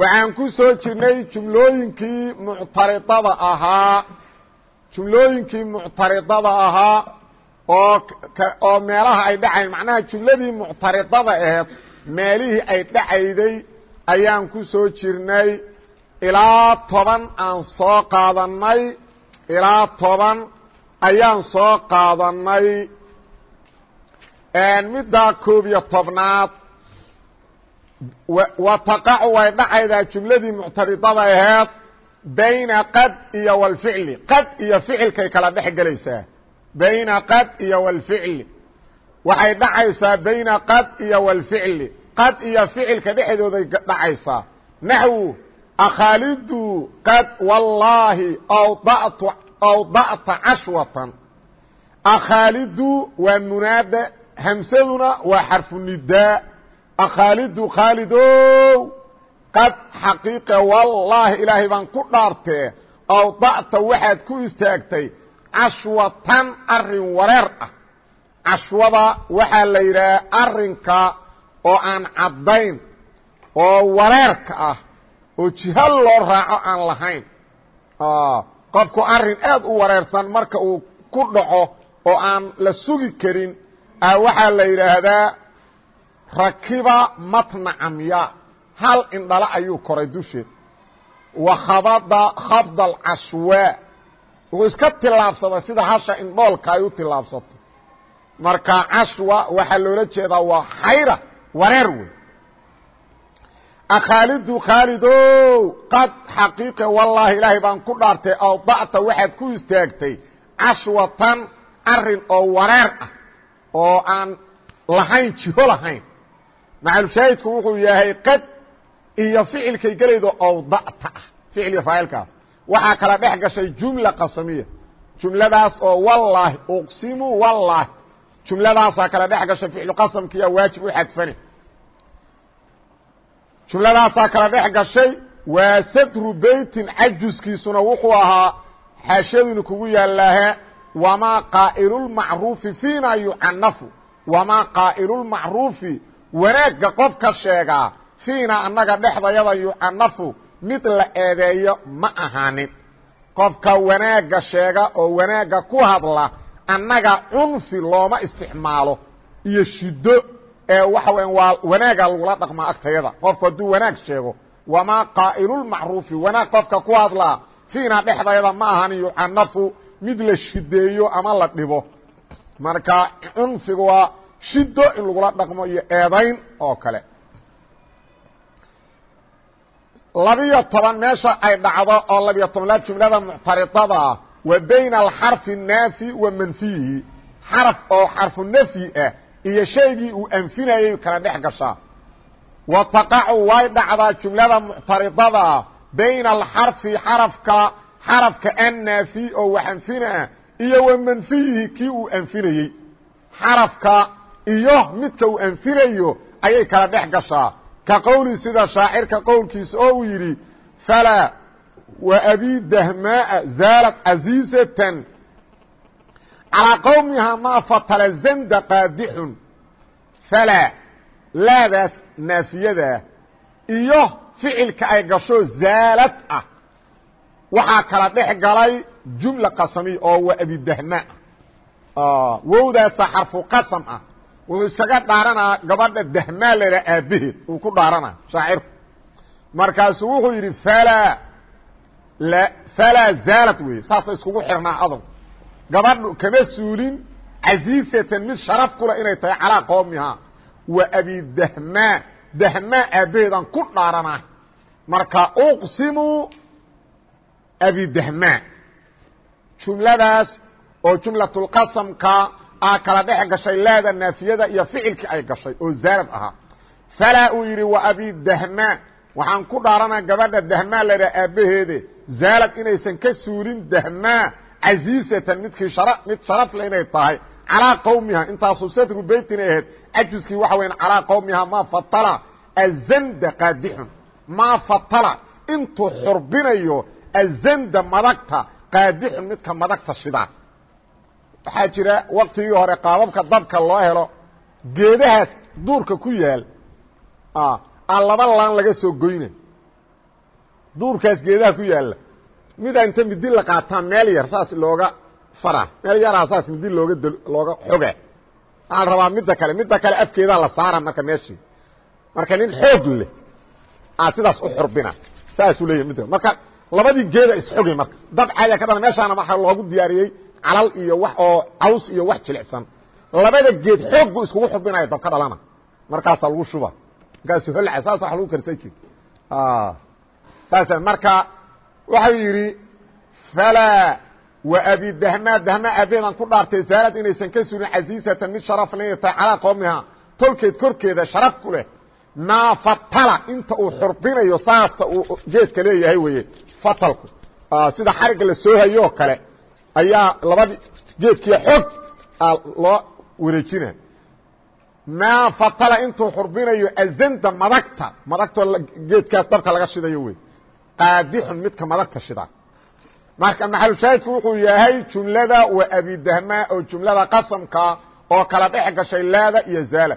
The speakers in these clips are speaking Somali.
waxaan ku soo jirnay jumlooyinkii muctaridada ahaa. Jumlooyinkii muctaridada ahaa oo oo meelaha ay dhacayn macnaha jumladii muctaridada aheed meelihii ay dhacayday ayaan ku soo jirnay. Ilaa toban aan soo qaadanay ilaa toban ayaan soo qaadanay middaa koob iyo tobnaad wa taqacu way dhacaydaa jumladii muctaridada aheed bayna qad iyo walficli qad iyo ficilkay kala dhex gelaysaa. Bayna qad iyo walficli waxay dhacaysaa bayna qad iyo walficli qad iyo ficilka dhexdooday dhacaysaa. Naxwu akhaalidu qad wallaahi awda'ta cashwatan. Akhaalidu waa munaada hamsaduna waa xarfu akhaalidu khaalidow qad xaqiiqa wallaahi ilaahay baan ku dhaartee awda'ta waxaad ku istaagtay cashwatan arrin wareer ah. Cashwada waxaa la yidhaha arinka oo aan caddayn oo wareerka ah oo jihal loo raaco aan lahayn. Qofku arrin aad u wareersan marka uu ku dhaco oo aan la sugi karin waxaa la yidhaahdaa rakiba matna camya hal indhala ayuu koray dusheed wa khabada khabda alcashwaa wuxuu iska tillaabsaday sida hasha indhoolka ay u tillaabsato marka cashwa waxaa loola jeedaa waa xayra wareer wey akhaalidu khaalidow qad xaqiiqe wallaahi ilaahay baan ku dhaartay awda'ta waxaad ku istaagtay cashwatan arrin oo wareer ah oo aan lahayn jiho lahayn maxalushaahidku wuxuu yahay qad iyo ficilkay gelaydo awda'ta ah ficil iyo faacilkaas waxaa kala dhex gashay jumla qasamiya. Jumladaas oo wallaahi uqsimu wallaahi jumladaasaa kala dhex gashay ficlu qasamkiiya waajib u xadfani. Jumladaasaa kala dhex gashay waa satru beytin cajuskiisuna wuxuu ahaa xaashaduna kugu yaallaahe wamaa qaa'ilulmacruufi fiina yucanafu wamaa qaa'ilulmacruufi wanaagga qofka sheegaa fiina annaga dhexdayada yucanafu mid la eedeeyo ma ahaanin. Qofka wanaagga sheega oo wanaagga ku hadla annaga cunfi looma isticmaalo iyo shiddo ee waxa weya waa wanaaga lagula dhaqmaa agtayada. Qofku hadduu wanaag sheego wamaa qaa'ilulmacruufi wanaag qofka ku hadlaa fiina dhexdayada ma ahan yucanafu mid la shideeyo ama la dhibo. Marka cunfigu waa shido in lagula dhaqmo iyo eedayn oo kale. Labiyo toban meesha ay dhacdo oo labiyo tobnaad jumlada muctaridada ah wa bayna alxarfi naafi wa manfiyihi xaraf oo xarfu nafyi ah iyo shaygii uu anfinayay kala dhex gashaa. Wa taqacu way dhacdaa jumlada muctaridadaa bayna alxarfi xarafka xarafka annaafi oo wax anfinaa iyo wa manfiyihi kii uu anfinayey xarafka iyo midka uu anfinayo ayay kala dhex gashaa. Ka qowli sida shaacirka qowlkiisa oo uu yidhi falaa wa abi dahmaaa zaalat casiizatan calىa qowmiha maa fatala zanda qaadixun. Falaa laadaas naafiyadaa iyo ficilka ay gasho zaalad ah. Waxaa kala dhex galay jumla qasamiya oo waa abidahma ah wowdaasa xarfu qasam ah wuxuu iskaga dhaaranaa gabadha dahmaa laydhaha aabbaheed uu ku dhaaranaa shaacirku markaasuu wuxuu yidhi falaa falaa zaalad weeye saasa iskugu xirnaa adag gabadhu kama suulin casiisatan mid sharaf kule inay tahay calaa qowmihaa wa abidahmaa dahmaa aabbaheedaan ku dhaaranaa marka uqsimu abidahmaa jumladaas oo jumlatulqasamka ah kala dhex gashay laada naafiyada iyo ficilkii ay gashay oo zaarad ahaa falaa uu yidhi wa abi dahmaa waxaan ku dhaaranaa gabadha dahmaa laydhaha aabbaheede. Zaalad inaysan ka suulin dahmaa casiisatan midkii shara mid sharaf le inay tahay. Calaa qowmiha intaasu satru beytinay ahayd cajuskii waxa weyan calaa qowmiha maa fatala azanda qaadixun maa fatala intuu xurbinayo azanda madagta qaadixun midka madagta shidaa waxaa jira waktigii hore qaababka dabka loo helo geedahaas duurka ku yaal a laba laan laga soo goyna duurkaas geedaha ku yaalla. Midaa inta midi la qaataa meel yar saas looga fara meel yaraa saas midi looga looga xoga. Waxaan rabaa midda kale midda kale afkeedaa la saara marka meeshii. Marka nin xoog leh a sidaas u xurbina. Saasuu leeyahy midda. Marka labadii geeda isxogay marka. Dab caadiya ka dhana meeshaana waxaa loogu diyaariyey calal iyo wax oo caws iyo wax jilicsan. Labada geed xoog buu iskugu xurbinaya dab ka dhalana. Markaasaa lagu shuba. Markaasu holca saasa wa lagu karsan jir. Saasa marka waxau yidhi falaa wa abi dahmaa dahmaa aabeedaan ku dhaartay saalad inaysan ka suulin casiisatan mid sharaf le tahay calaa qowmiha tolkeed korkeeda sharaf ku leh. Maa fatala inta uu xurbinayo saasta uu geedka leeyahay weye fatalku. Sida xarigga la soo hayoo kale ayaa labadi geedkiia xoog loo wareejina maa fatala intuu xurbinayo azanda madagta. Madagtoo geedkaas dabka laga shidayo wey. Qaadixun midka madagta shida marka maxalushaahidku wuxuu yahay jumlada wa abidahmaa oo jumlada qasamka oo kala dhex gashay laada iyo zaala.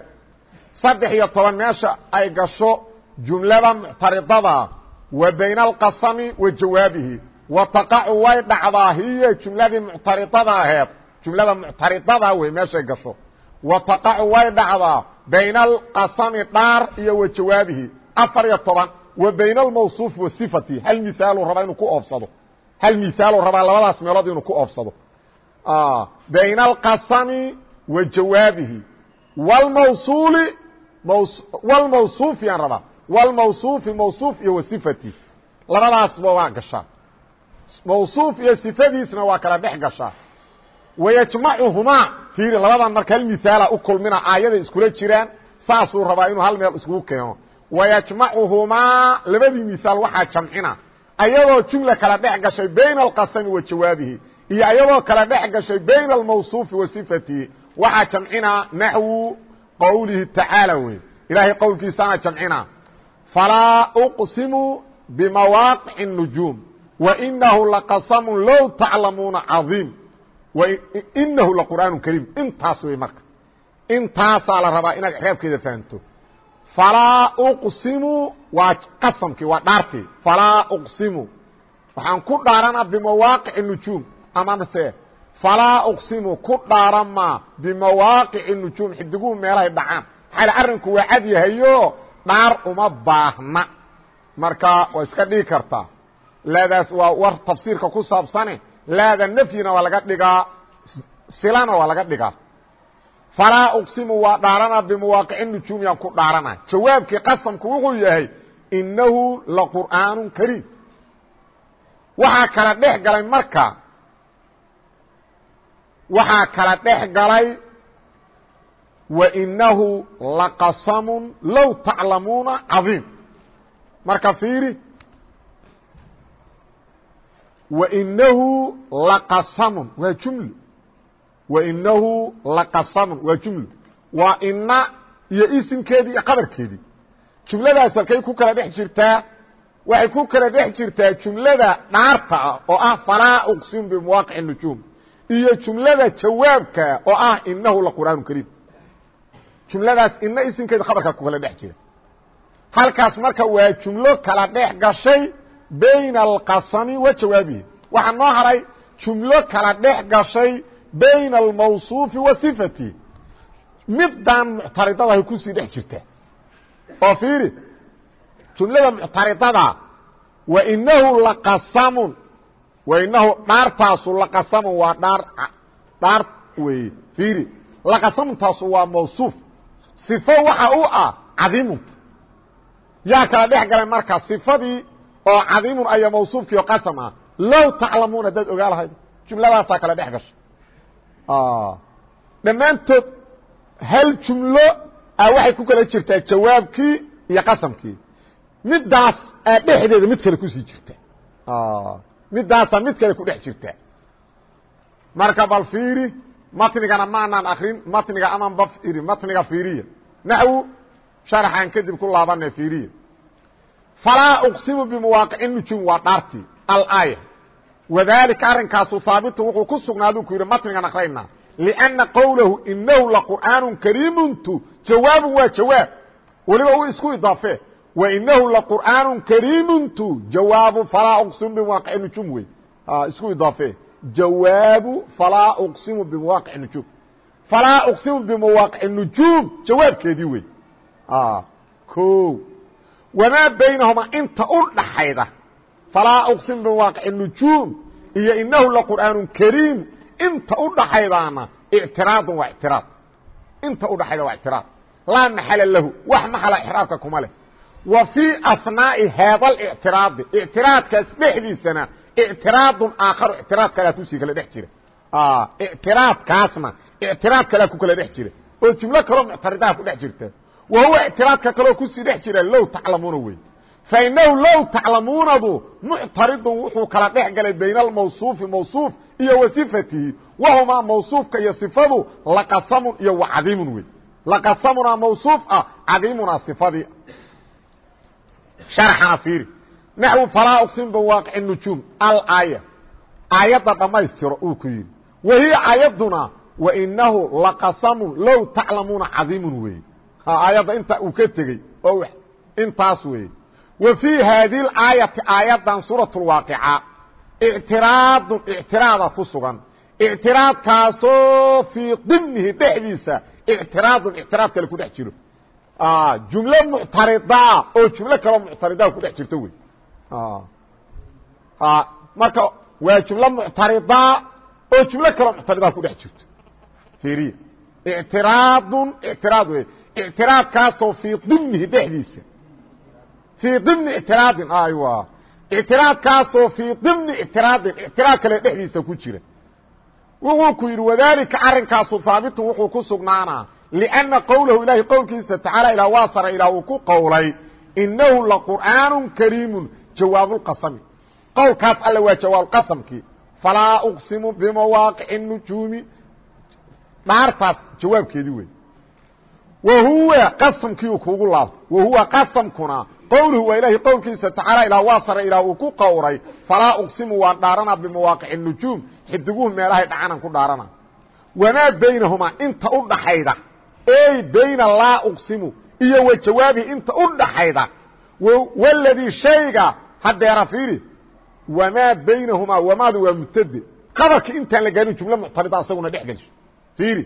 Saddex iyo toban meesha ay gasho jumlada muctaridada wa bayna alqasami wa jawaabihi wa taqacu way dhacdaa hiya jumladii muctaridada aheed. Jumlada muctaridada wey meeshay gasho. Wa taqacu way dhacdaa bayna alqasami dhaar iyo wa jawaabihi afar iyo toban wa bayna almawsuufi wa sifati. Hal mihaaluu rabaa inuu ku oofsado? Hal mihaaluu rabaa labadaas meelood inuu ku oofsado? Bayna alqasami wa jawaabihi wlmawsuuli wlmawsuufi aan rabaa. Wlmawsuufi mawsuuf iyo wa sifati. Labadaasba waa gashaa mawsuuf iyo sifadiisna waa kala dhex gashaa. Wayajmacuhumaa fiiri labadan marka hal mihaala u kulmina aayaday iskula jiraan saasuu rabaa inuu hal meel iskugu keeno. Wayajmacuhumaa labadii mihaal waxaa jamcina ayadoo jumla kala dhex gashay bayna alqasami wa jawaabihi iyo ayadoo kala dhex gashay bayna almawsuufi wa sifatihi. Waxaa jamcinaa naxwu qowlihi tacaala wey ilaahay qowlkiisaana jamcinaa falaa uqsimu bimawaaqici الnujuum wainahu laqasamu low taclamuuna caiim inahu laqur'aan kariim intaas wey marka. Intaasaa la rabaa inaad exraabkeeda fahanto. Falaa uqsimu waa qasamkii waa dhaartii falaa uqsimu. Waxaan ku dhaaranaa bimawaaqici nujuum. Amase falaa uqsimu ku dhaaramaa bimawaaqici nujuum. Xidiguhu meelahay dhacaan. Maxaa arrinku waa cad yahayo dhaar uma baahna. Marka waa iska dhigi kartaa laadaas waa war tafsiirka ku saabsane. Laada nafyina waa laga dhigaa. Silana waa laga dhigaa. Falaa uqsimu waa dhaarana bimawaaqici nujuum yaan ku dhaarana. Jawaabkii qasamku wuxuu yahay inahu laqur'aanu kariim. Waxaa kala dhex galay marka. Waxaa kala dhex galay wainahu laqasamu low taclamuuna cadiim marka fiiri wainahu laqasamun waa jumlo wainahu laqasamun waa jumlo waa ina iyo isimkeedii iyo qabarkeedii jumladaas halkay ku kala dhex jirtaa waxay ku kala dhex jirtaa jumlada dhaarta ah oo ah falaa uqsimu bimawaaqic nujuum iyo jumlada jawaabka oo ah inahu laqur'aan kariim. Jumladaas ina isimkeeda khabarkaa ku kala dhex jira. Halkaas marka waa jumlo kala dhex gashay bayna alqasami wa jawaabihi waxaa noo haray jumlo kala dhex gashay bayna almawsuufi wa sifatihi. Middan muctaridadahay ku sii dhex jirta. Oo fiiri jumlada muctaridada wainahu laqasamun wainahu dhaartaasu laqasamun waa dhaar dhaar weeye fiiri. Laqasamuntaasu waa mawsuuf. Sifo waxa u ah cadiimunta yaa kala dhex galay marka sifadii oo cadiimun aya mawsuufkii oo qasam ah. Low taclamuun haddaad ogaa jumladaasaa kala dhex gashay dhammaantood hal jumlo waxay ku kala jirtaa jawaabkii iyo qasamkii. Midaas aa dhexdeeda mid kale ku sii jirta. Midaasaa mid kale ku dhex jirta. Marka bal fiiri matnigana maanaan akrin matniga aman ba iri matniga fiiriya. Naxwu sharaxaan kadib ku laabana fiiriya falaa uqsimu bimuwaaqici nujuum waa dhaartii alaaya wadalika arrinkaasu haabitun wuxuu ku sugnaadu ku yidhi matnigan akraynaa lianna qowlahu inahu laqur'aanu kariimuntu jawaabun waa jawaab weliba u isku idaafe wainahu laqur'aanu kariimuntu jawaabu falaa uqsimu bimuwaaqici nujuum wey isku idaafe jawaabu falaa uqsimu bimuwaaqici nujuum falaa uqsimu bimuwaaqici nujuum jawaabkeedii wey o wamaa baynahumaa inta u dhaxayda falaa uqsim biwaaqici nujuum iyo inahu laqur'aanu kariim. Inta u dhaxaydaana ictiraadun waa ictiraad. Inta u dhaxayda waa ictiraad. Laa maxala lahu wax maxala ixraabka kuma leh. Wa fii asnaa'i haada alictiraadi ictiraadkaas dhexdiisana ictiraadun aakharu ictiraad kalea ku sii kala dhex jira. Ictiraadkaasna ictiraad kalea ku kala dhex jira. Oo jumlo kaloo muctaridaha ku dhex jirta wa huwa ictiraadka kaloo ku sii dhex jira low taclamuuna wey fainahu low taclamuunadu muctaridun wuxuu kala dhex galay bayna almawsuufi mawsuuf iyo wa sifatihi wahumaa mawsuufka iyo sifadu laqasamun iyo wa cadiimun wey laqasamunaa mawsuuf ah cadiimunaa sifadii. Sharxana fiiri naxwu falaa uqsim biwaaqici nujuum alaaya aayadda dhammaystiro uu ku yidhi. Wa hiya aayaduna wainahu laqasamun low taclamuuna cadiimun weeye aayadda inta uu ka tegey oo intaas weeye. Wa fii haadi laayati aayaddan suuratulwaaqica ictiraadun ictiraada ku sugan. Ictiraadkaasoo fii dimnihi dhexdiisa ictiraadun ictiraad kale ku dhex jiro. Ah, jumlo muctaridaa oo jumlo kaloo muctaridaa ku dhex jirto wey ah. ah, marka waa jumlo muctaridaa oo jumlo kaloo muctaridaa ku dhex jirto. Iriya ictiraadun ictiraad wey ictiraadkaasoo fii dimnihi dhexdiisa fii dimni ictiraadin aywa ictiraadkaasoo fii dimni ictiraadin ictiraad kale dhexdiisa ku jira wuxuu ku yidhi wadaalika arrinkaasu haabitun wuxuu ku sugnaanaa lianna qowlahu ilaahay qowlkiisa tacaala ilaa waa sara ilaah uu ku qowlay inahu laqur'aanu kariimun jawaabulqasami qowlkaas alle waa jawaabulqasamkii falaa uqsimu bimawaaqici nujuumi dhaartaas jawaabkeedii wey wahuwa qasamkiiu kuugu laabto. Wahuwa qasamkuna qowluhu waa ilaahay qowlkiisa tacaala ilaa waa sare ilaa uu ku qowray falaa uqsimu waan dhaaranaa bimawaaqici nujuum. Xidiguhu meelahay dhacanan ku dhaarana. Wamaa baynahumaa inta u dhaxayda? Ey bayna laa uqsimu. Iyo wa jawaabihi inta u dhaxayda? Waladii shayga hadeera fiiri wamaa baynahumaa wamaadu waa mubtade qabarka intaan la gaarin jumlo muctarida asaguna dhex gelsho fiiri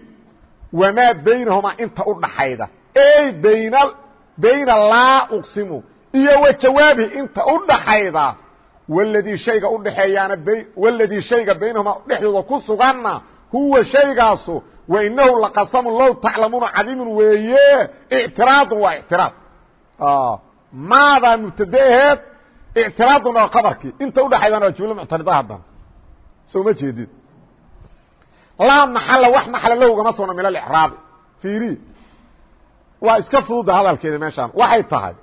wamaa baynahumaa inta u dhaxayda ey bayn bayna laa uqsimu iyo wa jawaabihi inta u dhaxayda waladii shayga udhaxeeyaana waladii shayga baynahumaa dhexdooda ku suganna huwa shaygaasu wa inahu laqasamun low taclamuuna cadiimun weeye ictiraadun waa ictiraad maadaa mubtade aheed ictiraadun waa qabarkii inta udhaxaydana waa jumlo muctarida haddana soo ma jeedid laa maxala wax maxala lahu gama sugna min alicraabi fiiri. Waa iska fududa hadalkeeda meeshaan. Waxay tahay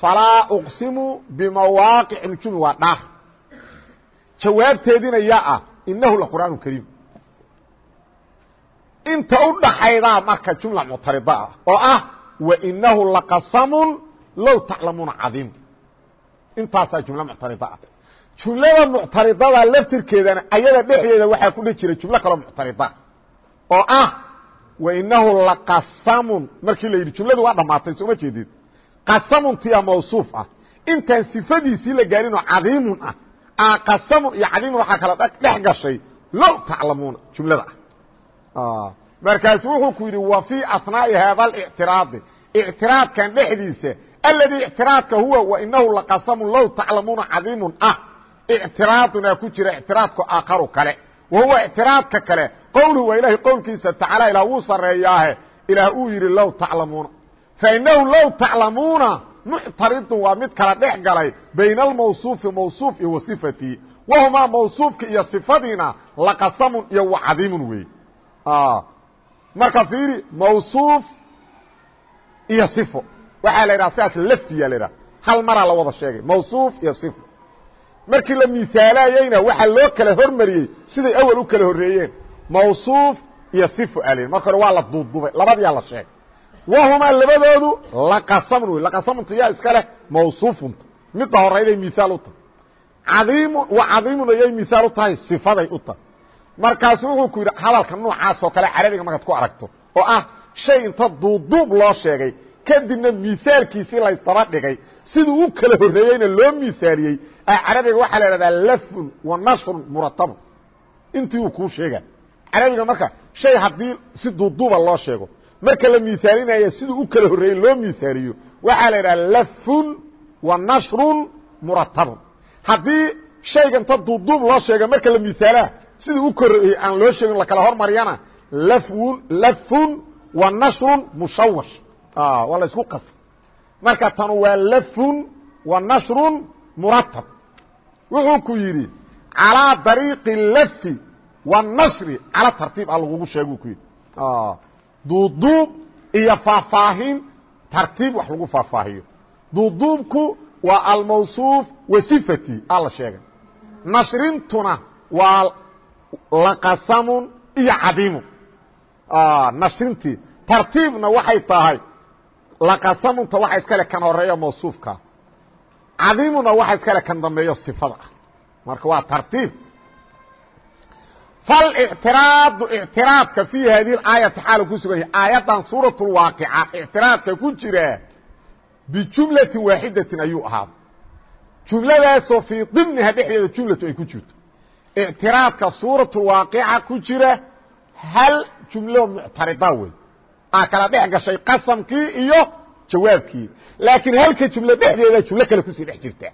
falaa uqsimu bimawaaqic nujumi waa dhaar. Jawaabteediina yaa ah inahu laqur'aan kariim. Inta u dhaxaydaa marka jumla muctarida ah oo ah wainahu laqasamun low taclamuuna cadiim. Intaasaa jumla muctarida ah jumlada muctaridada laftirkeedana ayada dhexdeeda waxaa ku dhex jira jumlo kaloo muctarida oo ah wainahu laqasamun. Markii la yidhi jumladu waa dhammaatay sooma jeedid. Qasamuntiya mawsuuf ah. Intaan sifadiisii la gaarinoo cadiimun ah. A qasamun iyo cadiimun waxaa kala dhex gashay. Low taclamuuna jumlada ah. Wuxuu ku yidhi wa fii asnaa'i haada alictiraadi ictiraadkan dhexdiisa aladii ictiraadka huwa wainahu laqasamun low taclamuuna cadiimun ah ictiraadunaa ku jira ictiraadku aakaru kale. Wa huwa ictiraadka kale qowluhu waa ilahay qowlkiisa tacaala ilaa wuu sareeyaahe ilaah uu yidhi low taclamuuna. Fainahu low taclamuuna muctaridun waa mid kala dhex galay bayna almawsuufi mawsuuf iyo wa sifatihi wahumaa mawsuufka iyo sifadiina laqasamun iyo wa cadiimun wey marka fiiri mawsuuf iyo sifo. Waxaa la yidhaha sidaas lafdiya la yidhaha. Hal maraa la wada sheegay. Mawsuuf iyo sifo markii la miisaalayeyna waxaa loo kala hormariyey siday awel u kala horreeyeen. Mawsuuf iyo la yidhi marka hore waa la duuddubay labadiyaa la sheegay. Wahumaa labadoodu laqasamun wey laqasamunta yaa iska leh mawsuufunta midda horayday miaal u tahay. Cadiimun wa cadiimun ayay miaal u tahay sifaday u tahay. Markaasu wuxuu ku yidhi hadalka noocaasoo kale carabiga markaad ku aragto oo ah shay inta duuduub loo sheegay kadibna miaalkiisii laysdaba dhigay. Siduu u kala horreeyeyna loo miaaliyey carabiga waxaa la ihahdaa lafun wa nashrun muratabun. Intii uu kuu sheega carabiga marka shay haddii si duuduuba loo sheego marka la miaalinayo siduu u kala horreeyey loo miaaliyo waxaa la idhaha lafun wa nashrun muratabun. Haddii shayga inta duuduub loo sheega marka la miaalaa siduu u korreeyey aan loo sheegin lakala hormariyana lafun lafun wa nashrun mushawash. Waa la isku qasa marka tanu waa lafun wa nashrun muratab wuxuu ku yidhi calىa dariiqi lafi والnashri cala tartiib a lagugu sheeg ku yidhi duuduub iyo faahfaahin tartiib wax lagu faahfaahiyo duuduubku waa almawصuuf wa sifati a la sheegay nashrintuna waa laqasamun iyo cadiimun nashrintii tartiibna waxay tahay laqasamunta waxa iskale kan horeeyo mawصuufka cadiimuna waxa iskale kan dambeeyo sifada. Ah marka waa tartiib. Falictiraadu ictiraadka fii haadihi laayati xaala ku sugan yahay. Aayaddan suurat lwaaqica ictiraadka ku jira bijumlatin waaxidatin ayuu ahaaday jumladaasoo fii dimniha dhexdeeda jumlatu ay ku jirto. Ictiraadka suuratulwaaqica ku jira hal jumlo muctarida wey aa kala dhex gashay qasamkii iyo jawaabkii. Laakiin halka jumlo dhexdeeda jumlo kale ku sii dhex jirta.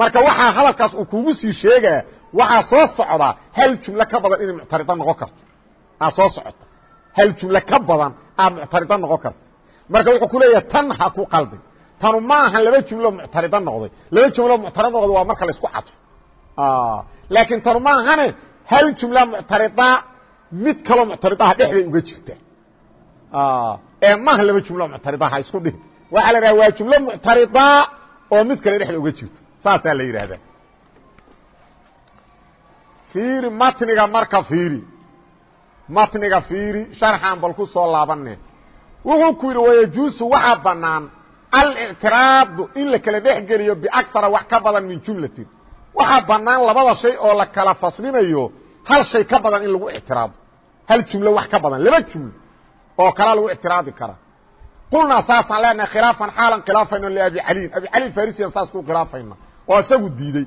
Marka waxaa hadalkaas uu kugu sii sheegaa waxaa soo socda hal jumlo ka badan inay muctarida noqon karto. Aa soo socota. Hal jumlo ka badan aa muctarida noqon karta marka wuxuu ku leeyahay tan ha ku qalbin. Tanu ma ahan laba jumlo muctarida noqday. Laba jumlo muctarida noqday waa marka la isku cadfo. Laakiin tanu ma ahane hal jumla muctarida mid kaloo muctaridaha dhexday uga jirta ee maaha laba jumlo muctarida ha isku dhihin waxaa la idhaha waa jumlo muctarida oo mid kale dhexda uga jirto. Saasaa la yidhaahdaa. Fiiri matniga marka fiiri. Matniga fiiri sharxan bal ku soo laabane wuxuu ku yidhi wayajuusu waxaa bannaan alictiraadu in la kala dhex geliyo biaksara wax ka badan min jumlatin. Waxaa bannaan labada shay oo la kala faslinayo hal shay ka badan in lagu ictiraado hal jumlo wax ka badan laba jumlo oo kalaa lagu ictiraadi karaa qulnaa saasaan leenahay khilaafan xaalan khilaafayno liabi caliin abi cali farisiyan saas ku khilaafayna. Oo isagu diidey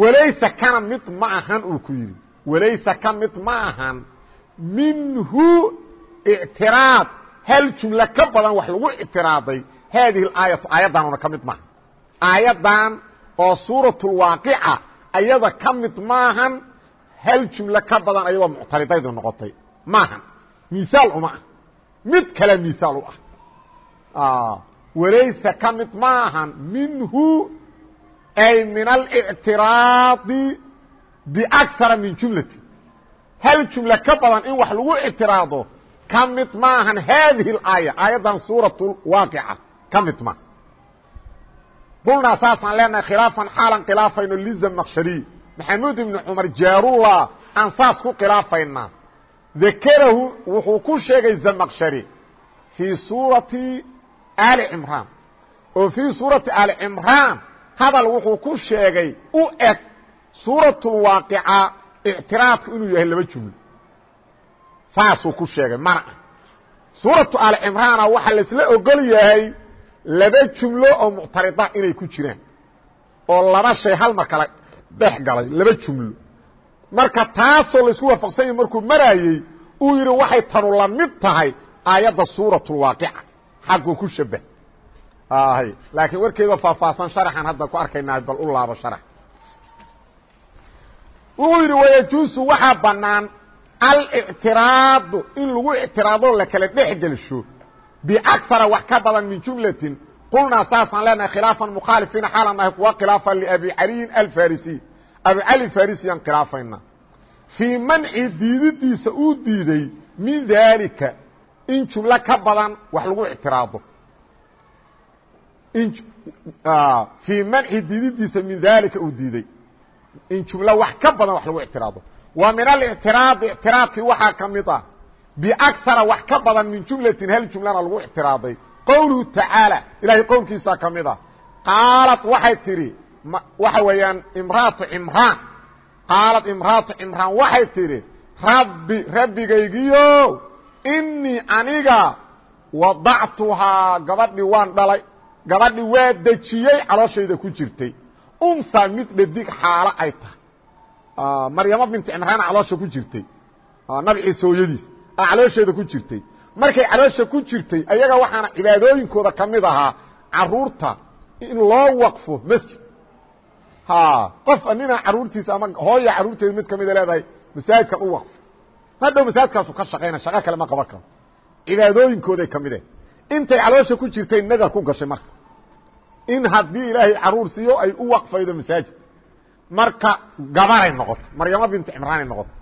walaysa kana mid ma ahan uu ku yidhi. Walaysa ka mid ma ahan minhu ictiraad. Hal jumlo ka badan wax lagu ictiraaday haadihi aayatu aayaddaanuna ka mid maaha aayaddan oo suuratulwaaqica ayada ka mid maahan hal jumlo ka badan ayadoo muctaridaydu noqotay. Maahan miaal uma ah mid kale miaal u ah. Walaysa ka mid ma ahan minhu ay min alictiraadi biakara min jumlati. Hal jumlo ka badan in wax lagu ictiraado ka mid ma ahan haadihi اaaya aayaddan suuraة waaqica ka mid ma. Qulnaa saasaan leenahay khilaafan xaalan khilaafayno lizamaqshariy maxamuud ibnu cumar jaarullah aan saas ku khilaafaynaa dakarahu wuxuu ku sheegay zamaqshari fii suurati ali cimraan oo fii suurati ali cimraan hadal wuxuu ku sheegay u eg suuratulwaaqica ictiraadku inuu yahay laba jumlo saasuu ku sheegay mana ah suuratu ali cimraana waxaa laisla ogol yahay laba jumlo oo muctarida inay ku jiraan oo laba shay hal mar kala dhex galay laba jumlo marka taasoo la isku waafaqsan yahy markuu maraayey uu yidhi waxay tanu la mid tahay aayadda suuratulwaaqica xagguu ku shabah. Laakiin warkeeda faahfaahsan sharaxan hadda ku arkaynaa bal u laabo sharax wuxuu yidhi wayajuusu waxaa bannaan alictiraadu in lagu ictiraado la kala dhex gelsho biakara wax ka badan min jumlatin. Qulnaa saasaan leenahay khilaafan mukhaalifiina xaalan nahay kuwa khilaafan liabi caliyin alfarisiy abi cali farisiyaan khilaafayna fii manci diididiisa uu diiday min daalika in jumlo ka badan wax lagu ictiraado. Fii manci diididiisa min dalika uu diiday. In jumlo wax ka badan wax lagu ictiraado. Wa min alictiraadi ictiraadkii waxaa ka mid ah biaksara wax ka badan min jumlatin hal jumlana lagu ictiraaday. Qowluhu tacaala ilahay qowlkiisaa ka mid ah qaalad waxay tidhi waxa weeyaan imraatu cimraan qaalad imraatu cimraan waxay tidhi rabbi rabbigaygiyo inii aniga wadactuhaa gabadhii waan dhalay gabadhii waa dejiyey calooshayda ku jirtay. Unsaa mid dhadig xaalo ay tahay. Maryamo binti cimraana caloosha ku jirtay. Nabi ciise hooyadiis a caloosheeda ku jirtay. Markay caloosha ku jirtay ayaga waxaana cibaadooyinkooda ka mid ahaa carruurta in loo waqfo masjid qof nina caruurtiisa ama hooya caruurteeda mid kamida leedahay masaajidkan u waqfo hadhow masaajidkaasu ka shaqayna shaqo kale ma qaban karo. Cibaadooyinkooday ka mide intay caloosha ku jirtay nadar ku gashay marka. In haddii ilaahay carruur siiyo ay u waqfaydo masaajid. Marka gabaray noqotay maryamo binti cimraanay noqotay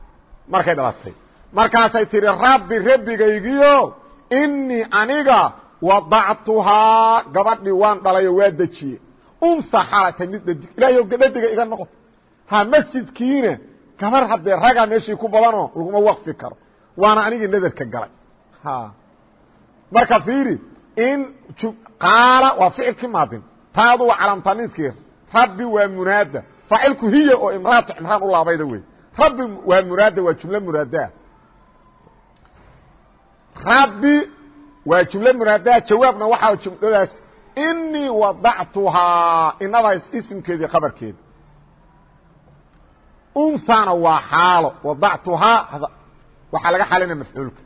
markay dhalatay markaasay tihi rabbi rabbigaygiyo inii aniga wadactuhaa gabadhii waan dhalayo waa dejiye unsa xaalatay mid dhadig ilahay dhadiga iga noqoto ha masjidkiina gabar haddee ragaa meeshii ku badanoo laguma waqfi karo. Waana anigii nadarka galay. Marka fiiri in qaala waa ficilkii maadin taadu waa calamtaniiskii. Rabbi waa munaada. Faacilku hiya oo imraatu cimraan u laabayda wey rabbi waa muraada waa jumlo muraadaa rabbi waa jumlo muraadaa jawaabna waxaa jumladaas inii wadactuhaa inadaas isimkeedii khabarkeeda unsana waa xaalo wadactuhaa waxaa laga xalinaya mafcuulka.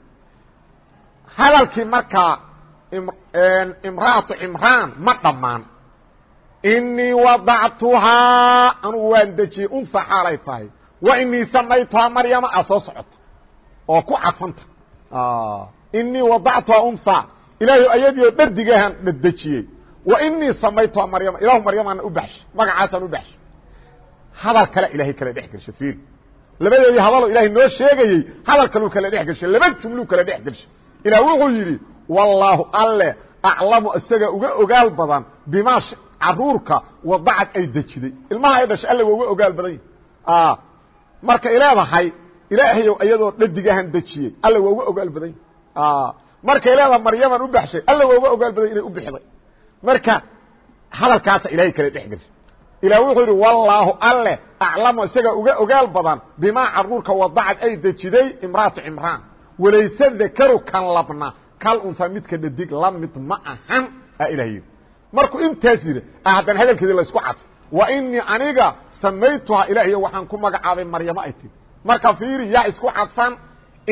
Hadalkii markaa imraatu cimraan ma dhammaan. Inii wadactuhaa anugu waan dejiyey unsa xaalay tahay. Wa inii samaytuhaa maryama a soo socota. Oo ku cadfanta inii wadactuhaa unsa ilaahay ayadiio dhardigahan dejiyey. wa inii samaytuhaa maryama ilahu maryamaana u baxshay. Magacaasaan u baxshay. Hadal kale ilahay kala dhex gelshay fiiri. Labadeedii hadaloo ilaahay noo sheegayey hadal kaluu kala dhex gelshay laba jumluu kala dhex gelshay ilaah wuxuu yidhi wallaahu alle aclamu isaga uga ogaal badan bimaa caruurka wadacad ay dejiday. Ilmaha ay dhashay alle waa uga ogaal badan yahi markay leedahay ilaahayow iyadoo dhadigahan dejiyey alle waa uga ogaal badan yahi markay leedahay maryaman u baxshay alle waa uga ogaal badan inay u bixday marka hadalkaasa ilahay kala dhex gelshay ilaah wuxuu yidhi wallaahu alle aclamu isaga uga ogaal badan bimaa caruurka wadacad ay dejiday imraatu cimraan. Walayse dakaru kan labna kal unha midka dhadig la mid ma ahan a ilah yidhi. Markuu intaas yidhi haddana hadalkeedii laysku cadfo wa inii aniga samaytuhaa ilaahiyo waxaan ku magacaabay maryamo ay tiri marka fiiri yaa isku cadfan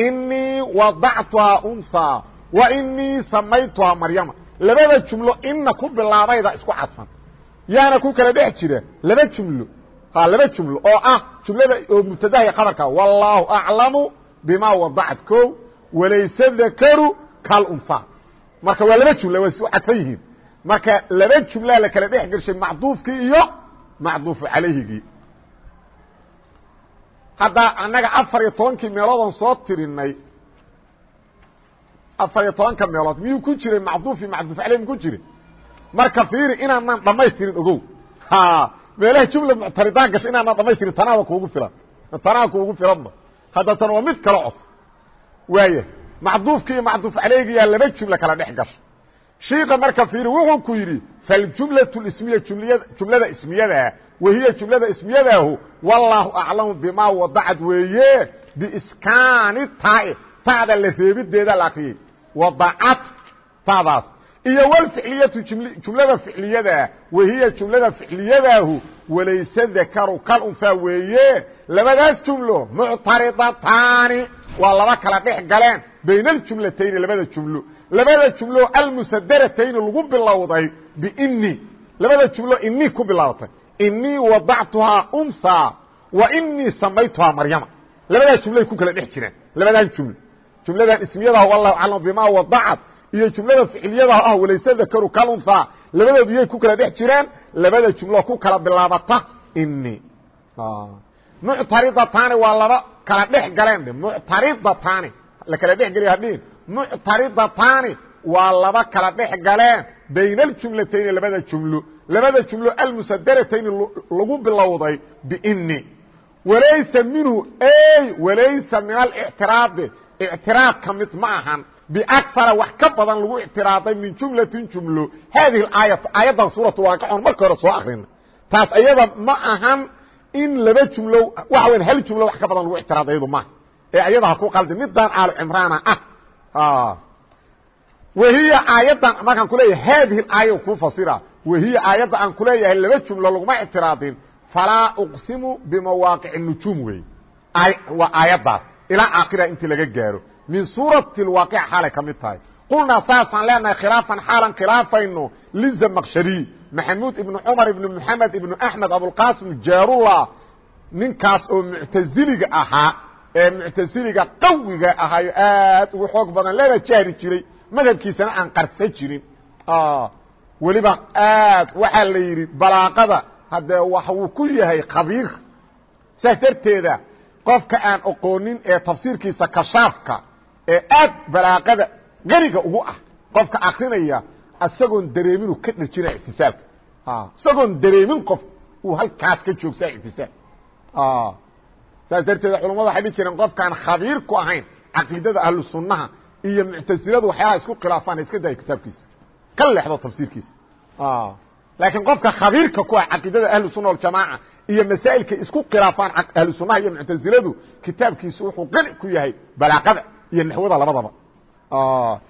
inii wadactuhaa unhaa wa inii samaytuhaa maryama labada jumlo ina ku bilaabayda isku cadfan. Yaana ku kala dhex jira laba jumlo. Laba jumlo oo ah jumlada oo mubtadaha iyo qabarka wallaahu aclamu bima wadacad ko walayse dakaru kalunha marka waa laba jumla waa isu cadfan yihiin. Marka laba jumlaa la kala dhex geshay macduufkii iyo macduufu calayhigii hadda annaga afar iyo tobankii meeloodon soo tirinay afar iyo tobanka meelood miyuu ku jiray macduufi macduuf caleyh mi ku jiray? Marka fiiri inaanaan dhamaystirin ogow. Meelaha jumla muctaridaan gashay inaanaan dhamaystirin tanaaba kuugu filan. Tanaa kuugu filanba hadda tan waa mid kalo cos. Waaya macduufki iyo macduuf caleygiyaa laba jumla kala dhex gasho shiika marka fiiri wuxuu ku yidhi faljumlaة اsmiya jumlada ismiyadaa wahiya jumlada ismiyadaahu wallaahu aclamu bimaa wadacad weeye biiskaani taai taada la reebideeda la akriyey wadacad taadaas iyo wlficliyatu jumlada ficliyadaa wahiya jumlada ficliyadaahu walayse dakaru kal unhaa weeye labadaas jumlo muctaridataani waa laba kala dhex galeen bayna aljumlatayni labada jumlo labada jumlo almusaderatayni lagu bilowday bini labada jumlo ini ku bilaabatay inii wadactuhaa unhaa wa inii samaytuhaa maryama labadaas jumloay ku kala dhex jiraan labadan jumlo jumladan ismiyadaah wallahu aclam bimaa wadacad iyo jumlada ficliyadaah ah walayse dakaru kalunhaa labadood iyay ku kala dhex jiraan labada jumlo ku kala bilaabata ini muctaridataani waa laba kala dhex galeen muctaridataani la kala dhex geliya hadhiin muctaridataani waa laba kala dhex galeen bayna aljumlatayni labada jumlo. Labada jumlo almusadaratayn lagu bilowday bini walaysa minhu y walaysa min alictiraadi ictiraad ka mid ma ahan biakara wax ka badan lagu ictiraaday min jumlatin jumlo haadihi aayatu aayaddan suuratu waaqicon marka hore soo akrina taas ayada ma ahan in laba jumlo waxa weyan hal jumlo wax ka badan lagu ictiraada iyadu maaha ee ayada ha ku qaldi midaan aalu cimraana ah wahiya aayaddan markaan kuleeyahay haadihi aaya kuu fasira wahiya aayadda aan kuleeyahay laba jumlo laguma ictiraadin falaa uqsimu bimawaaqici nujuum wey waa aayaddaas ilaa aakhira intii laga gaaro. Min suurati lwaaqic xaalay ka mid tahay. Qulnaa saasaan leenahay khilaafan xaalan khilaafayno lizamaqshariy maxamuud ibnu cumar ibnu moxamed ibnu axmed abulqasim jaarullah ninkaas oo muctaziliga ahaa ee muctaziliga qawiga ahaayo aad ugu xoog badan lana jahri jiray madhabkiisana aan qarsan jirin. Weliba aad waxaa la yidhi balaaqada haddee wax uu ku yahay khabiir saas darteeda qofka aan oqoonin ee tafsiirkiisa kashaafka ee aad balaaqada qaniga ugu ah qofka akrinaya isagoon dareeminu ka dharjina ictisaalka isagoon dareemin qof uu halkaas ka joogsaa ictisaal saas darteeda culamada waxay dhihi jireen qofkaan khabiir ku ahayn caqiidada ahlu sunnaha iyo muctasiladu waxyaalaha isku khilaafaan iska daya kitaabkiisa ka leexdo tafsiirkiisa laakiin qofka khabiirka ku ah caqiidada ahlu sunna waljamaaca iyo masaa'ilka isku khilaafaan ahlu sunnaha iyo muctasiladu kitaabkiisu wuxuu qani ku yahay balaaqada iyo naxwada labadaba.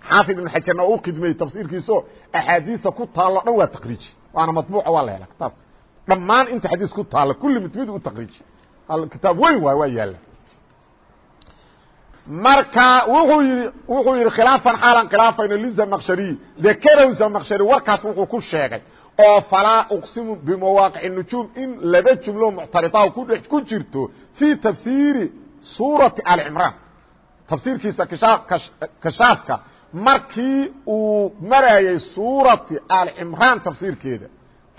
Xaafid ibn xajarna u khidmeeyey tafsiirkiisao axaadiista ku taallo dhan waa taqriiji waana maطbuuca waa la hela kitaabka dhammaan inta xadiis ku taalla kulli mid mid u taqriiji kitaab weyn waay waa yaalla marka wuxuu yidhi wuxuu yidhi khilaafan xaalan khilaafayno lizamaqshariy dakarahu zamaqshari warkaas wuxuu ku sheegay oo falaa uqsimu bimawaaqici nujuum in laba jumlo muctaridaha kudhe ku jirto fii tafsiiri suurati alicimraan tafsiirkiisa kashaafka markii uu marayay suurati alicimraan tafsiirkeeda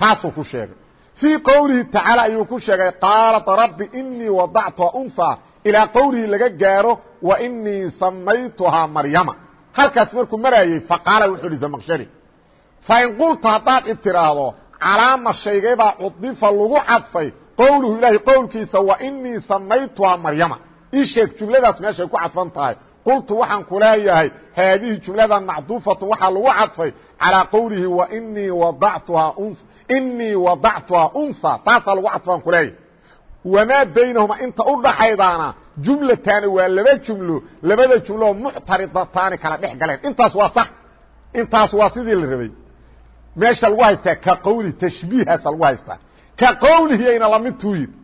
taasuu ku sheegay. Fii qowlihi tacaala ayuu ku sheegay qaalat rabbi inii wadactuha unhaa ilaa qowlihi laga gaaro wa inii samaytuhaa maryama. Halkaas markuu marayey faqaala wuxuu ihi zamaqshari fain qulta haddaad i tiraahdo calaama shaygaybaa cudifa lagu cadfay qowluhu ilaahay qowlkiisa wa inii samaytuhaa maryama ii sheeg jumladaas meeshay ku cadfan tahay qultu waxaan ku leeyahay haadihi jumladan macduufatu waxaa lagu cadfay calىa qowlihi wainii wadactuhaa inii wadactuhaa unha taasaa lagu cadfaan ku leeyahay wamaa baynahuma inta u dhaxaydaana jumlataani waa laba jumlo labada jumloo muctaridataani kala dhex galeen intaas waa sax intaas meesha lagu haystaa ka qowli tashbiihaasa lagu haystaa ka qowlihi ayna lamidtuu yidhi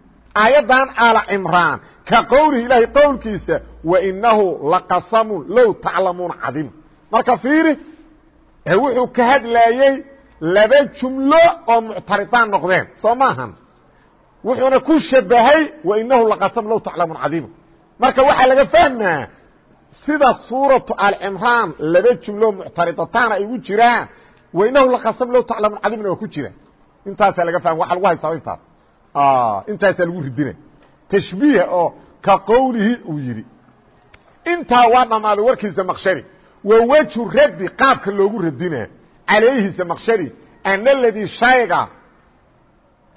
aayaddan aala cimraan ka qowlihi ilaahay qowlkiisa wainahu laqasamun low taclamuuna cadiim. Marka fiiri wuxuu ka hadlaayey laba jumlo oo muctaridaan noqdeen. Soo maahan wuxuuna ku shabahay wainahu laqasam low taclamuun cadiima marka waxaa laga fahmaa sida suuratu alcimraan laba jumlo muctaridataana ay ugu jiraan wainahu laqasam low taclamuun cadiimna waa ku jiraan intaasaa laga fahma waxa lagu haystaa intaas. Intaasaa lagu ridina tashbiih oo ka qowlihi uu yidhi. Intaa waa dhammaaday warkiisa makshari wa wejhu raddi qaabka loogu radina calayhi zamaqshari ana aladii shayga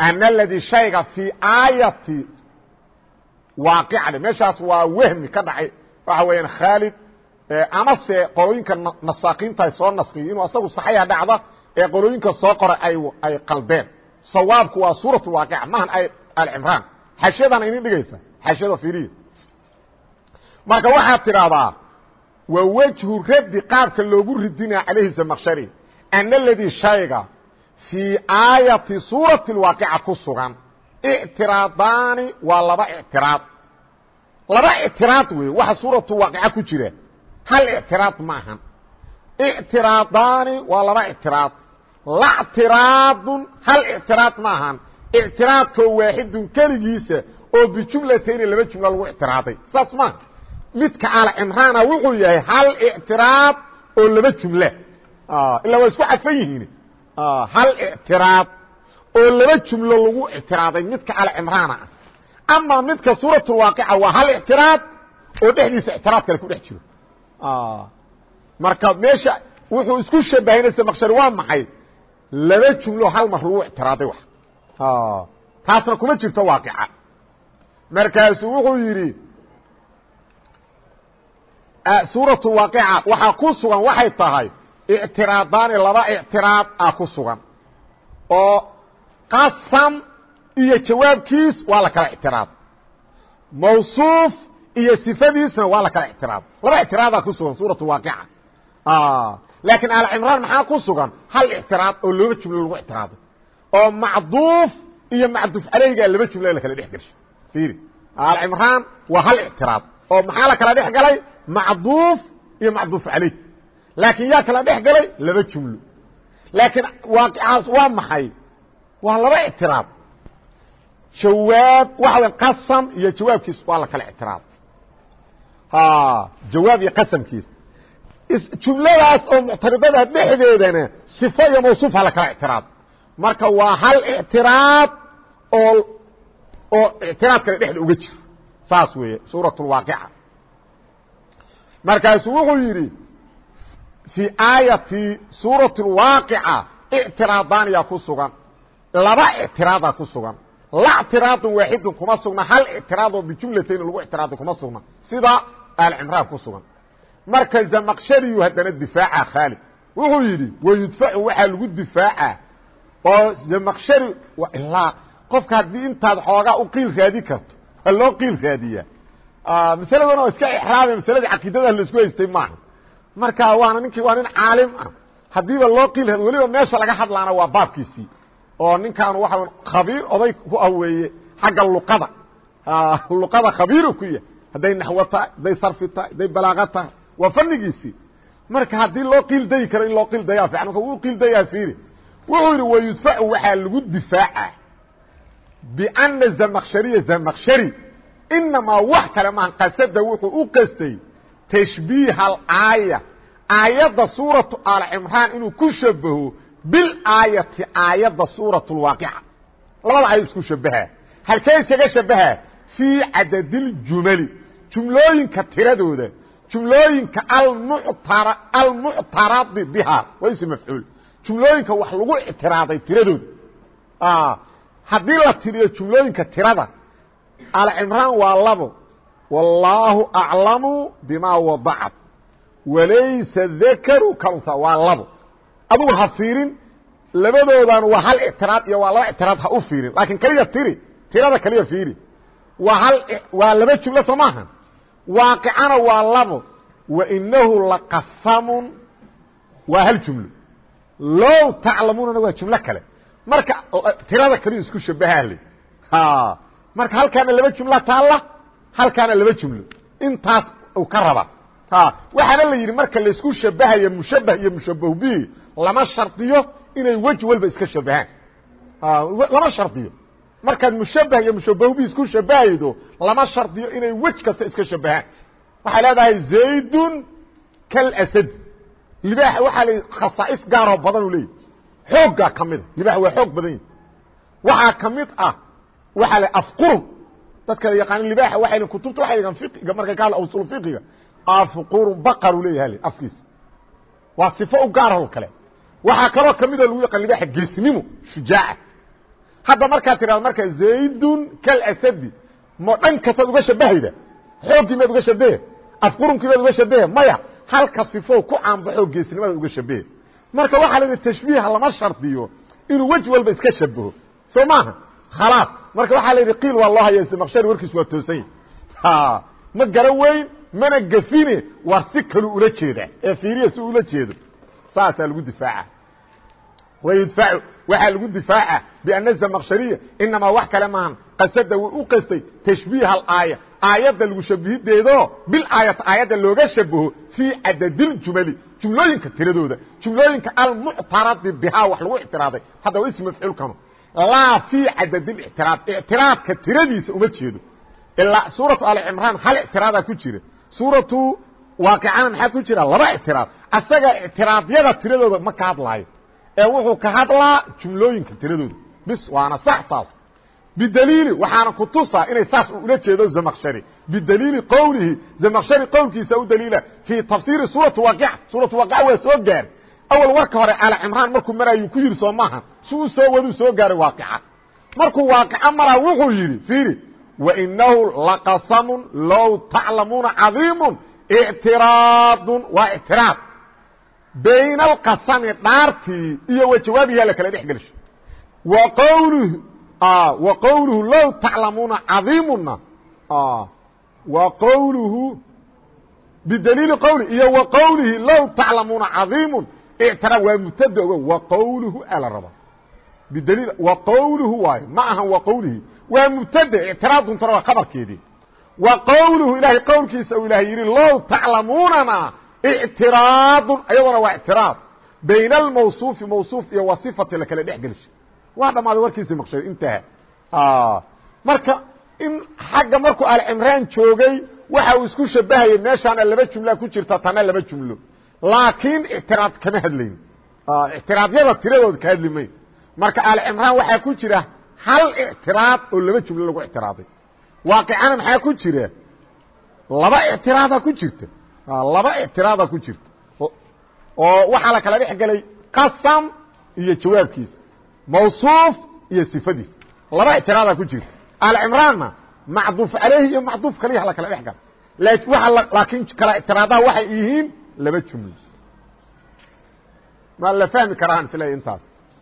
ana aladii shayga fii aayati waaqicale meeshaas waa wehmi ka dhacay. Waxa weeyaan khaalid amase qolooyinka nasaakiinta soo naskiyay inuu asagu saxaya dhacda ee qolooyinka soo qoray ay qaldeen sawaabku waa suurat waaqica mahan ay alcimraan xashiyadana idin dhigaysa xashiyada fiiriya. Marka waxaad tidhaahdaa wa wejhu raddi qaabka loogu ridinaa calayhi zamaqshari ana aladii shayga fii aayati suurati lwaaqica ku sugan. Ictiraadaani waa laba ictiraad. Laba ictiraad wey waxa suuratu waaqica ku jira hal ictiraad ma ahan ictiraadaani waa laba ictiraad lactiraadun hal ictiraad ma ahan ictiraadkoo waaxidun keligiisa oo bijumlatayni laba jumla lagu ictiraaday saas maaha midka alcimraana wuxuu yahay hal ictiraad oo laba jumle ilaa waa isku cadfan yihiin hal ictiraad oo laba jumlo lagu ictiraaday midka alcimraana ah ama midka suuratulwaaqica waa hal ictiraad oo dhexdiisa ictiraad kale ku dhex jiro marka meesha wuxuu isku shabahaynay zamaqshari waa maxay? Laba jumlo hal mar lagu ictiraaday wax taasna kuma jirto waaqica. Markaasuu wuxuu yidhi suuraة waaqica waxaa ku sugan waxay tahay ictiraadaani laba ictiraad ah ku sugan. Oo qasam iyo jawaabkiis waa la kala ictiraad. Mawصuuf iyo sifadiisna waa la kala ictiraad. Laba ictiraadaa ku sugan suuraة waaqica. Laakiin alcimraan maxaa ku sugan? Hal ictiraad oo laba jumlo lagu ictiraaday oo macduuf iyo macduuf caleyga laba jumlo la kala dhex gelsho fiiri. Alcimraan waa hal ictiraad. Oo maxaa la kala dhex galay? Macduuf iyo macduuf caleyh laakiin yaa kala dhex galay laba jumlo. Laakiin waaqicaas waa maxay? Waa laba ictiraad. Jawaab waxa wey qasam iyo jawaabkiis waa la kala ictiraad jawaab iyo qasamkiis jumladaas oo muctaridada dhexdeedana صifo iyo mawصufa la kala ictiraad marka waa hal ictiraad oo oo ictiraad kale dhexda uga jiro saas weeye suuraة الwaaqica markaasuu wuxuu yidhi fii aayati suuraة الwaaqica ictiraadaaniyaa ku sugan laba ictiraadaa ku sugan la اctiraadun waaxidun kuma sugna hal ictiraadoo bijumlatayn lagu ictiraado kuma sugna. Sida alcimraan ku sugan. Marka zamaqshariyu haddana difaaca khaalid. Wuxuu yidhi wayudfacu waxaa lagu difaaca oo zamaqshari ilaa qofka haddii intaad xoogaa u qiil raadi karto waa loo qiil raadiyaa. Masaladan oo iska exraame masaladii caqiidada la isku haystay maaha. Marka waana ninkii waa nin caalim ah. Haddiiba loo qiil raadi weliba meesha laga hadlaana waa baabkiisii oo ninkaanu waxa khabiir oday ku ah xagga luqada. Luqada khabiiru ku yahay. Hadday naxwo tahay hadday sarfi tahay hadday balaaqa waa marka haddii loo qiil dayi karo in loo qiil dayaa fiican marka wuu qiil dayaa fiiri. Wuxuu yidhi wayudfacu waxaa lagu difaaca. Biana zamaqshariya zamaqshari inamaa wax kale maaha qasada wuxuu u qastay tashbiiha alaaya aayadda suuratu alcimraan inuu ku shabaho bilaayati aayadda suuratu lwaaqica labada aayad isku shabaha halkee iskaga shabaha fii cadadiljumali jumlooyinka tiradooda jumlooyinka almuctaradi biha waa ism mafcuul. Jumlooyinka wax lagu ictiraaday tiradooda. Haddii la tiriyo jumlooyinka tirada alcimraan waa labo. Wallaahu aclamu bima wadacat. Walaysa dakaru kalha waa labo adugu ha fiirin labadoodan waa hal ictiraad iyo waa laba ictiraad ha u fiirin. Laakiin keliya tiri tirada keliya fiiri. Waa hal waa laba jumlo soo waaqicana waa labo. Wainahu laqasamun waa hal jumlo. Low taclamuunana waa jumlo kale. Marka tirada kaliya isku shabahaale marka halkaana laba jumla taalla halkaana laba jumlo. Intaas uu ka raba waxaana la yidhi marka la isku shabahayo mushabah iyo mushabahu bihi lama shardiyo inay weji walba iska shabahaan. Lama shardiyo. Markaad mushabah iyo mushabahu bihi isku shabahaydo lama shardiyo inay wej kasta iska shabahaan. Waxay leedahay zaydun kalasad. Libaax waxaa la khasaais gaaroo badan u leeyahy xooggaa ka mida libaax waa xoog badan yahi waxaa ka mid ah waxaa la afqurun dadka yaqaana libaaxa waxay kutubta waxay dhigaan fiqiga markay ka hadla usul fiqiga afqurun baqaru leeyahay afkiisa. Waa sifo u gaaroo kale. Waxaa kaloo kamida lagu yaqaan libaaxa geesnimo shujaaca hadda markaad tidhahdo marka zaydun kalasadi mo dhan kastaad uga shabahayda xooggii maad uga shabehe afqurunkii maad uga shabehe maya halka sifo ku caanbaxoo geesnimada uga shabehe marka waxaa la tashbiiha lama shardiyo inuu wej walba iska shabaho soo maaha? Khalaas. Marka waxaa la yidhi qiil waa loo haya ismaqshari warkiis waa toosan yahi ma gara weyn mana gafine war si kalu ula jeedaa ee fiiriya si ula jeedo. Saasaa lagu difaaca. Wydfacu waxaa lagu difaaca biana zamaqshariya inamaa wax kale maahan qasada wuu u qastay tashbiiha alaaya. Aayadda lagu shabihideedo bilaayat aayadda looga shabaho fii cadadiljumali jumlooyinka tiradooda jumlooyinka almuctaradi bihaa wax lagu ictiraaday hadda waa ism mafcuulkanu laa fii cadadilictiraad ictiraadka tiradiisa uma jeedo. Ilaa suuratu alcimraan hal ictiraadaa ku jira suuratu waaqicana maxaa ku jira? Laba ictiraad. Asaga ictiraadyada tiradooda ma ka hadlaayo. Ee wuxuu ka hadlaa jumlooyinka tiradooda bis waana sax taas. Bidaliili waxaana ku tusaa inay saas ula jeedo zamkshari bidaliili qowlihi zamkshari qowlkiisa u daliila fii tafsiiri suurati waaqica suuratu waaqica waa soo gaar. Awal warka hore aala cimraan markuu marayuu ku yidhi soo maaha si uu soo waduu soo gaaray waaqica. Markuu waaqica maraa wuxuu yidhi fiiri wainahu laqasamun low taclamuuna cadiimun ictiraadun waa ictiraad bayna alqasami dhaartii iyo wa jawaabiyaa la kala dhex wa qowluhu low taclamuuna cadiimuna wa qowluhu bidaliili qowli iyo wa qowlihi low taclamuuna cadiimun ictiraad waa mubtada ogo wa qowluhu ala raba bidaliil wa qowluhu waayo ma ahan wa qowlihi waa mubtada ictiraaduntana waa khabarkeedii wa qowluhu ilaahay qowlkiisa uu ilahay yidhi low taclamuunana ictiraadun ayaduna waa ictiraad bayna almawsuufi mawsuuf iyo wa sifati la kala dhex gelisha waa dhammaaday warkiisi maqshay intaha marka in xagga markuu alcimraan joogay waxa uu isku shabahayay meeshaana laba jumla ku jirta tana laba jumlo laakiin ictiraad kama hadlayn ictiraadyada tiradooda ka hadli mayn marka alcimraan waxaa ku jira hal ictiraad oo laba jumlo lagu ictiraaday. Waaqicana maxaa ku jira? Laba ictiraadaa ku jirta laba ictiraadaa ku jirta oo waxaa la kala dhex gelay qasam iyo jawaabkiisa mawsuuf iyo sifadiis. Laba ictiraadaa ku jirta alcimraanna macduuf caleyhi iyo macduuf kaliya la kala dhex gala waa laakiin kala ictiraadaha waxay yihiin laba jumlo. Ma la fahmi karaan isle intaas